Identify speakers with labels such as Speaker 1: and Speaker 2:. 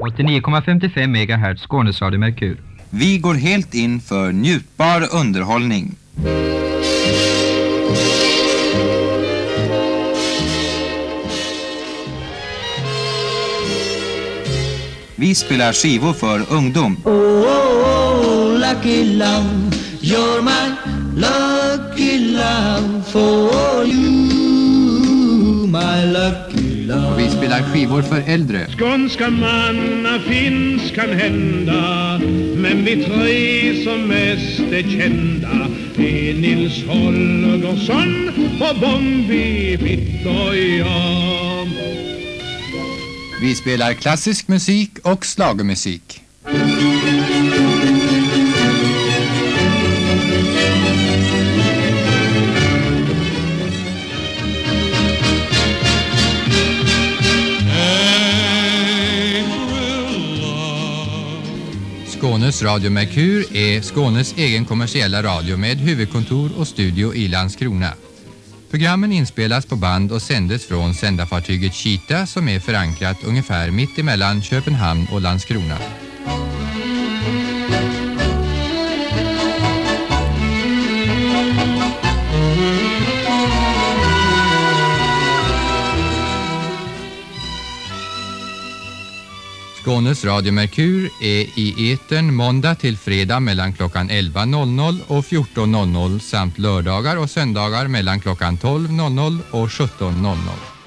Speaker 1: 89,55 MHz Skånes Radio Merkur.
Speaker 2: Vi går helt in för njutbar underhållning. Vi spelar skivor för ungdom.
Speaker 3: Oh, oh, oh, lucky love, you're my lucky love for you, love.
Speaker 4: Vi spelar skivor för äldre.
Speaker 5: Skånska manna finns kan hända Men vi tre som mest är kända är Nils Holgersson och Bombi Bitt och jag
Speaker 4: Vi spelar klassisk musik och slagermusik. Skånes Radio Merkur är Skånes egen kommersiella radio med huvudkontor och studio i Landskrona. Programmen inspelas på band och sändes från sändarfartyget Kita som är förankrat ungefär mitt emellan Köpenhamn och Landskrona. Skånes Radio Merkur är i etern måndag till fredag mellan klockan 11.00 och 14.00 samt lördagar och söndagar mellan klockan 12.00 och 17.00.